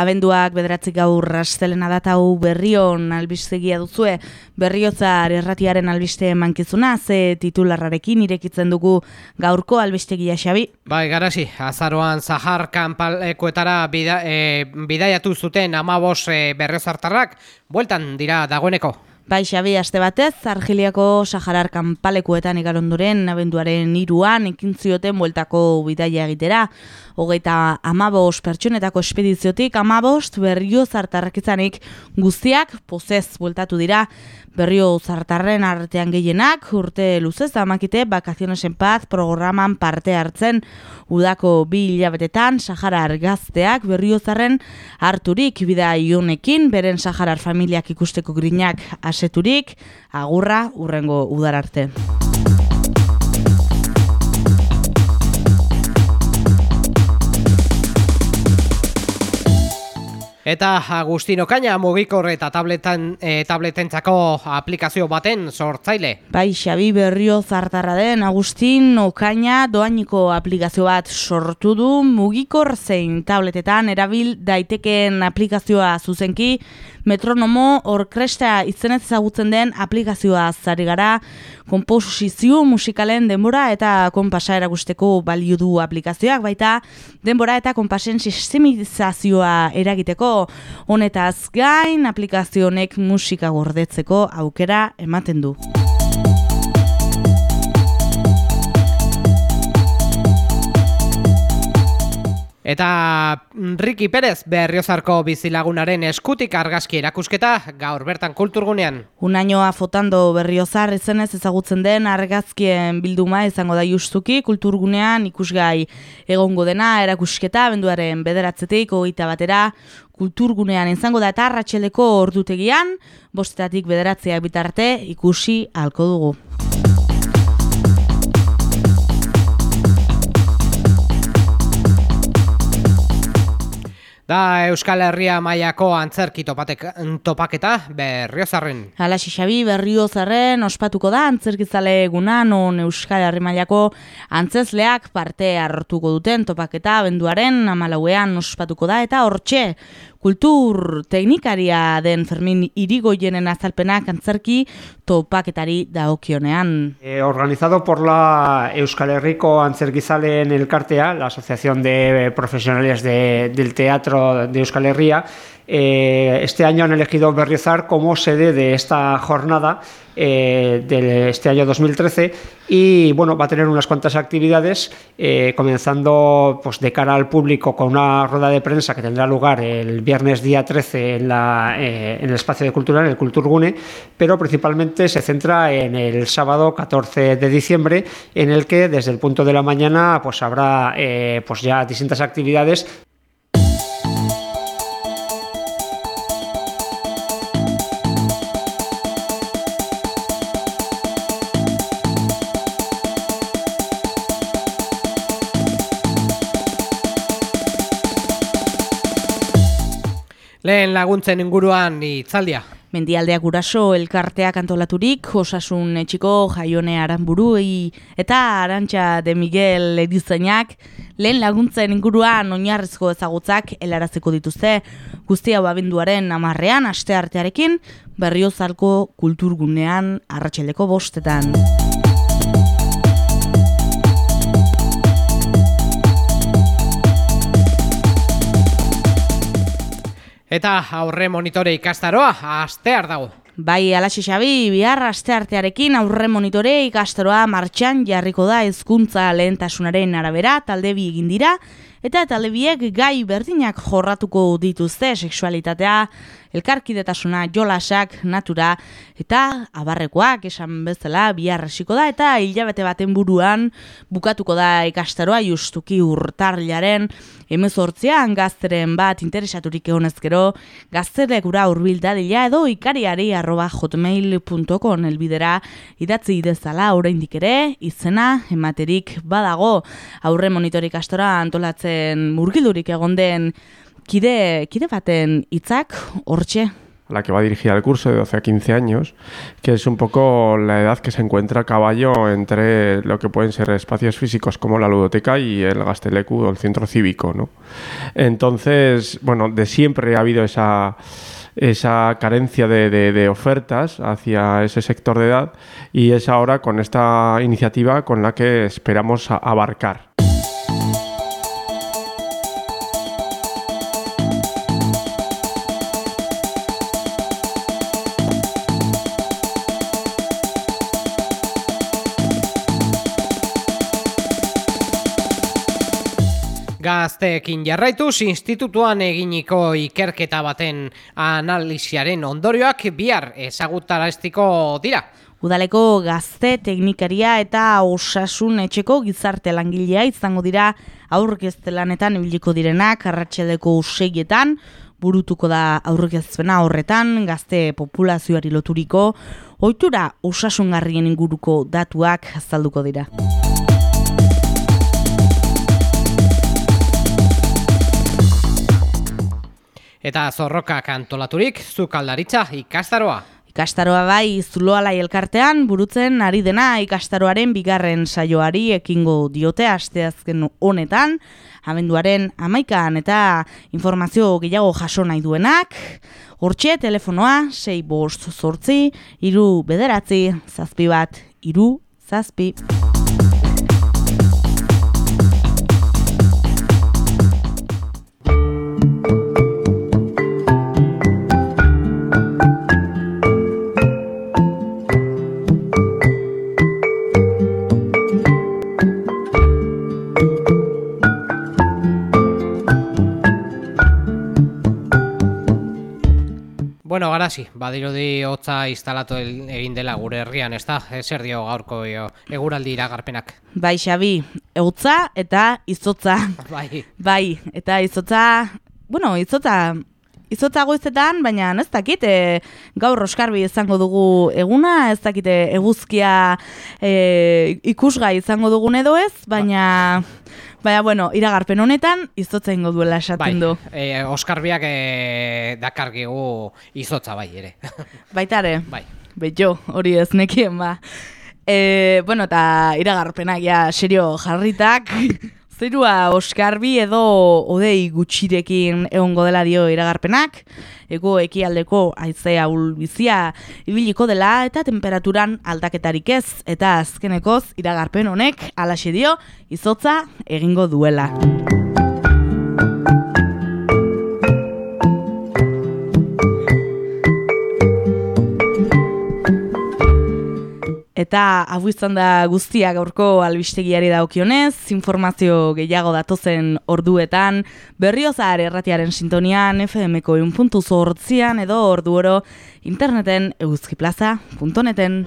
Abenduak bederatzi gaur rastelena datau berrion albistegia duzue, berriozar erratiaren albiste mankizuna, ze titularrarekin irekitzen dugu gaurko albistegia xabi. Bai, garasi, azaroan Zahar kanpalekoetara bida, e, bidaiatu zuten amabos e, berriozartarrak, bueltan dira dagoeneko. Bai, Xabi, aste batez, Argiliako Saharar kanpalekuetan igaronduren abenduaren iruan ekintzioten bueltako bidaia egitera. Hogeita amabos pertsonetako espediziotik amabost berrio zartarrakizanik guztiak pozez bueltatu dira. Berrio zartarren artean gehienak urte luzez amakite bakazionesen paz programan parte hartzen udako bi hilabetetan Saharar gazteak berrio zarren harturik bida ionekin beren Saharar familiak ikusteko grinak aseturik agurra urrengo udar arte. Eta Agustino Kaina mugikor eta tabletan, e, tabletentzako aplikazio baten sortzaile. Bai, Xabi Berrio zartarra den Agustin Okaina doainiko aplikazio bat sortu du mugikor zein tabletetan erabil daiteken aplikazioa zuzenki metronomo orkestra izenez ezagutzen den aplikazioa zari gara komposizio musikalen denbora eta konpasa eragusteko balio du aplikazioak baita denbora eta konpasen sistemizazioa eragiteko honetaz gain aplikazionek musika gordetzeko aukera ematen du. Eta Ricky Pérez berriozarko bizilagunaren eskutik argazki erakusketa gaur bertan kulturgunean. Un añoa fotando berriozar ezenez ezagutzen den argazkien bilduma izango da justuki kulturgunean ikusgai egongo dena erakusketa benduaren bederatzetik hogeita batera kulturgunean izango da eta arratxeleko ordutegian bostetatik bederatzeak bitarte ikusi halko dugu. Da Euskal Herria mailako antzerki topaketa berriozarren. Alaxi Xabi berriozarren ospatuko da antzerkizale eguna non Euskal Herri mailako antzezleak parte hartuko duten topaketa benduaren amalauean ospatuko da eta hortxe kultur teknikaria den Fermin Irigoyenen azalpenak antzerki topaketari daokionean. Eh, organizado por la Euskal Herriko Antzerkizaleen Elkartea, la Asociación de Profesionales de, del Teatro de Euskal Herria, Eh, este año han elegido Berriozar como sede de esta jornada eh, de este año 2013 y bueno, va a tener unas cuantas actividades, eh, comenzando pues, de cara al público con una rueda de prensa que tendrá lugar el viernes día 13 en, el espacio de cultura, en el Culturgune, pero principalmente se centra en el sábado 14 de diciembre, en el que desde el punto de la mañana pues habrá pues ya distintas actividades Lehen laguntzen inguruan itzaldia. Mendialdeak guraso elkarteak antolaturik, osasun etxiko jaione aranburu eta arantxa de Miguel edizainak, lehen laguntzen inguruan oinarrizko ezagutzak helaraziko dituzte, guztia babinduaren amarrean, aste artearekin, berriozalko kulturgunean arratxeleko bostetan. Eta aurre monitore ikastaroa, astear dago. Bai, alaxe xabi, bihar asteartearekin aurre monitore ikastaroa martxan jarriko da hezkuntza lehentasunaren arabera, talde bi egin dira, eta talde biek gai berdinak jorratuko dituzte sexualitatea, elkarkidetasuna, jolasak, natura, eta abarrekoak esan bezala bihar hasiko da, eta hilabete baten buruan bukatuko da ikastaroa justuki urtarlaren emezortzean gazteren bat interesaturik egonezkero, gaztelekura urbildadila edo ikariari arroba hotmail.com elbidera idatzi idezala oraindik ere, izena, ematerik badago. Aurre monitorik astora antolatzen murgildurik egon den kide, kide baten hitzak hortxe la que va dirigida el curso de 12 a 15 años, que es un poco la edad que se encuentra a caballo entre lo que pueden ser espacios físicos como la ludoteca y el Gastelecu o el centro cívico. ¿no? Entonces, bueno, de siempre ha habido esa esa carencia de, ofertas hacia ese sector de edad y es ahora con esta iniciativa con la que esperamos abarcar. Gazteekin jarraituz, institutuan eginiko ikerketa baten analisiaren ondorioak bihar ezagutaraztiko dira. Udaleko gazte teknikaria eta osasun etxeko gizarte langilea izango dira aurkeztelanetan ibiliko direnak arratsaleko useietan, burutuko da aurkezpena horretan gazte populazioari loturiko ohitura osasungarrien inguruko datuak azalduko dira. Eta zorroka kantolaturik, zukaldaritza ikastaroa. Ikastaroa bai zuloalai elkartean, burutzen ari dena ikastaroaren bigarren saioari ekingo diote asteazken honetan, abenduaren amaikan eta informazio gehiago jaso nahi duenak, hortxe telefonoa, sei bost zortzi, iru bederatzi, zazpi bat, iru zazpi. Bueno, garasi, badirudi hotza instalatu egin dela gure herrian, ez da? Zer dio gaurko eguraldi iragarpenak? Bai, Xabi, hotza eta izotza. Bai. Bai, eta izotza, bueno, izotza, izotza goizetan, baina ez dakit, e, gaur oskarbi izango dugu eguna, ez dakite eguzkia e, ikusgai izango dugun edo ez, baina... Baina, bueno, iragarpen honetan, izotza ingo duela esaten bai, du. E, Oskarbiak e, dakargigu izotza bai, ere. Baitare? Bai. Betxo, hori ez nekien, ba. E, bueno, eta iragarpenak, ja, serio jarritak. Zerua Oskarbi edo odei gutxirekin egongo dela dio iragarpenak, ego ekialdeko aizea ulbizia ibiliko dela eta temperaturan aldaketarik ez, eta azkenekoz iragarpen honek alaxe dio izotza egingo duela. Eta hau izan da guztia gaurko albistegiari daukionez, informazio gehiago datozen orduetan, berriozar erratiaren sintonian, FMko puntu zortzian edo ordu oro interneten eguzkiplaza.neten.